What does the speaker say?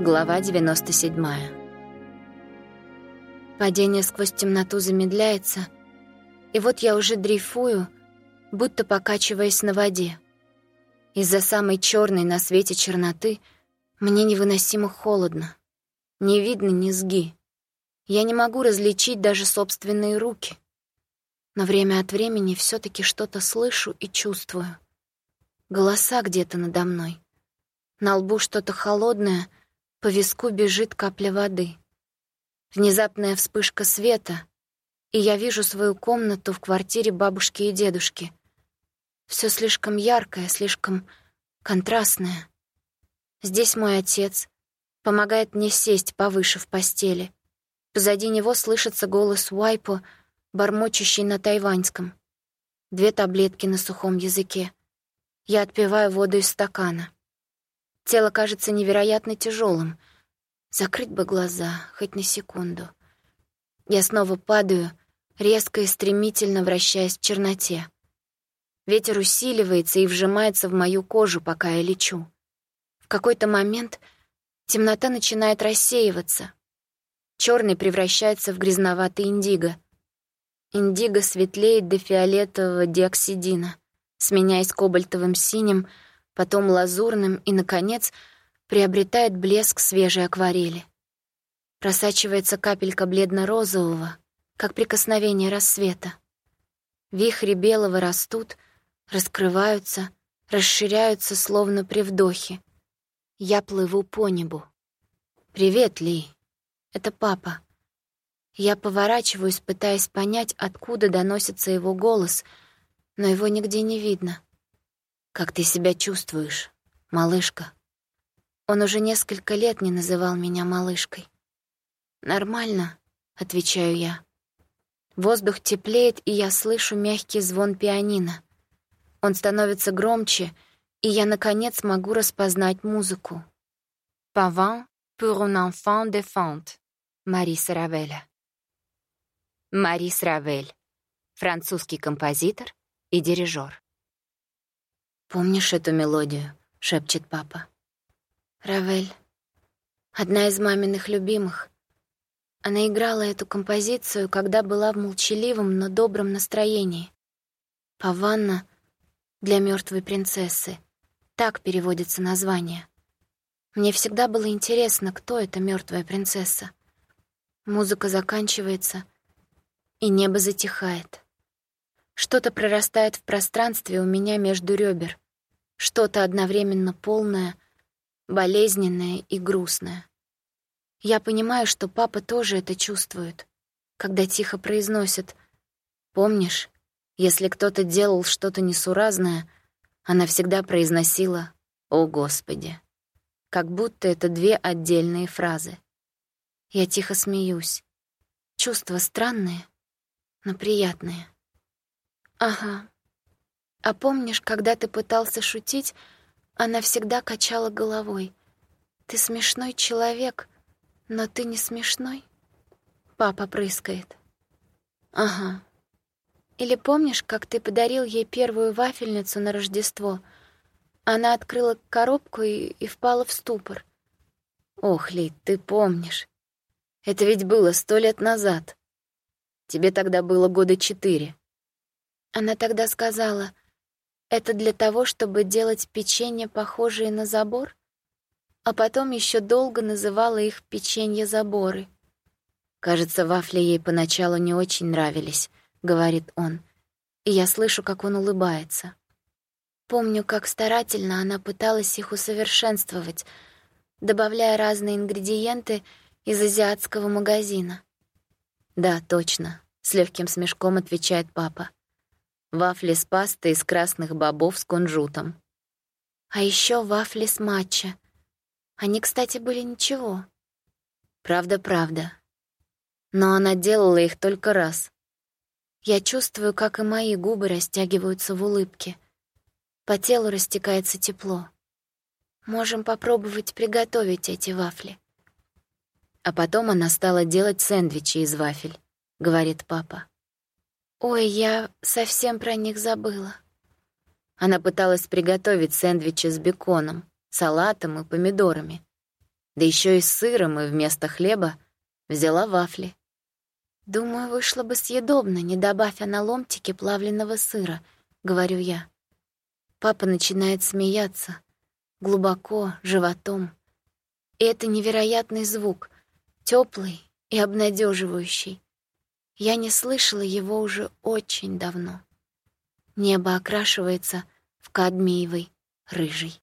Глава 97. Падение сквозь темноту замедляется, и вот я уже дрейфую, будто покачиваясь на воде. Из-за самой черной на свете черноты мне невыносимо холодно. Не видно низги. Я не могу различить даже собственные руки. Но время от времени все таки что-то слышу и чувствую. Голоса где-то надо мной. На лбу что-то холодное — по виску бежит капля воды. Внезапная вспышка света, и я вижу свою комнату в квартире бабушки и дедушки. Все слишком яркое, слишком контрастное. Здесь мой отец помогает мне сесть повыше в постели. Позади него слышится голос Уайпо, бормочущий на тайваньском. Две таблетки на сухом языке. Я отпиваю воду из стакана. Тело кажется невероятно тяжелым. Закрыть бы глаза, хоть на секунду. Я снова падаю, резко и стремительно вращаясь в черноте. Ветер усиливается и вжимается в мою кожу, пока я лечу. В какой-то момент темнота начинает рассеиваться. Черный превращается в грязноватый индиго. Индиго светлеет до фиолетового диоксидина, сменяясь кобальтовым синим — потом лазурным и, наконец, приобретает блеск свежей акварели. Просачивается капелька бледно-розового, как прикосновение рассвета. Вихри белого растут, раскрываются, расширяются, словно при вдохе. Я плыву по небу. «Привет, Ли. Это папа». Я поворачиваюсь, пытаясь понять, откуда доносится его голос, но его нигде не видно. «Как ты себя чувствуешь, малышка?» Он уже несколько лет не называл меня малышкой. «Нормально», — отвечаю я. Воздух теплеет, и я слышу мягкий звон пианино. Он становится громче, и я, наконец, могу распознать музыку. «Pavant pour un enfant de fente» Марис Равеля. Марис Равель, французский композитор и дирижер. «Помнишь эту мелодию?» — шепчет папа. «Равель. Одна из маминых любимых. Она играла эту композицию, когда была в молчаливом, но добром настроении. Паванна для мертвой принцессы. Так переводится название. Мне всегда было интересно, кто эта мертвая принцесса. Музыка заканчивается, и небо затихает. Что-то прорастает в пространстве у меня между ребер. Что-то одновременно полное, болезненное и грустное. Я понимаю, что папа тоже это чувствует, когда тихо произносит «Помнишь, если кто-то делал что-то несуразное, она всегда произносила «О, Господи!» Как будто это две отдельные фразы. Я тихо смеюсь. Чувства странные, но приятные. Ага, а помнишь, когда ты пытался шутить, она всегда качала головой. Ты смешной человек, но ты не смешной? Папа прыскает. Ага. Или помнишь, как ты подарил ей первую вафельницу на Рождество? Она открыла коробку и, и впала в ступор. Ох, Ли, ты помнишь. Это ведь было сто лет назад. Тебе тогда было года четыре. Она тогда сказала — это для того, чтобы делать печенье, похожие на забор? А потом еще долго называла их печенье-заборы. «Кажется, вафли ей поначалу не очень нравились», — говорит он. И я слышу, как он улыбается. Помню, как старательно она пыталась их усовершенствовать, добавляя разные ингредиенты из азиатского магазина. «Да, точно», — с легким смешком отвечает папа вафли с пастой из красных бобов с кунжутом. А еще вафли с матча. Они, кстати, были ничего. Правда-правда. Но она делала их только раз. Я чувствую, как и мои губы растягиваются в улыбке. По телу растекается тепло. Можем попробовать приготовить эти вафли. А потом она стала делать сэндвичи из вафель, говорит папа. Ой, я совсем про них забыла. Она пыталась приготовить сэндвичи с беконом, салатом и помидорами. Да еще и с сыром, и вместо хлеба взяла вафли. «Думаю, вышло бы съедобно, не добавь на ломтики плавленного сыра», — говорю я. Папа начинает смеяться, глубоко, животом. И это невероятный звук, теплый и обнадеживающий. Я не слышала его уже очень давно. Небо окрашивается в кадмиевый рыжий.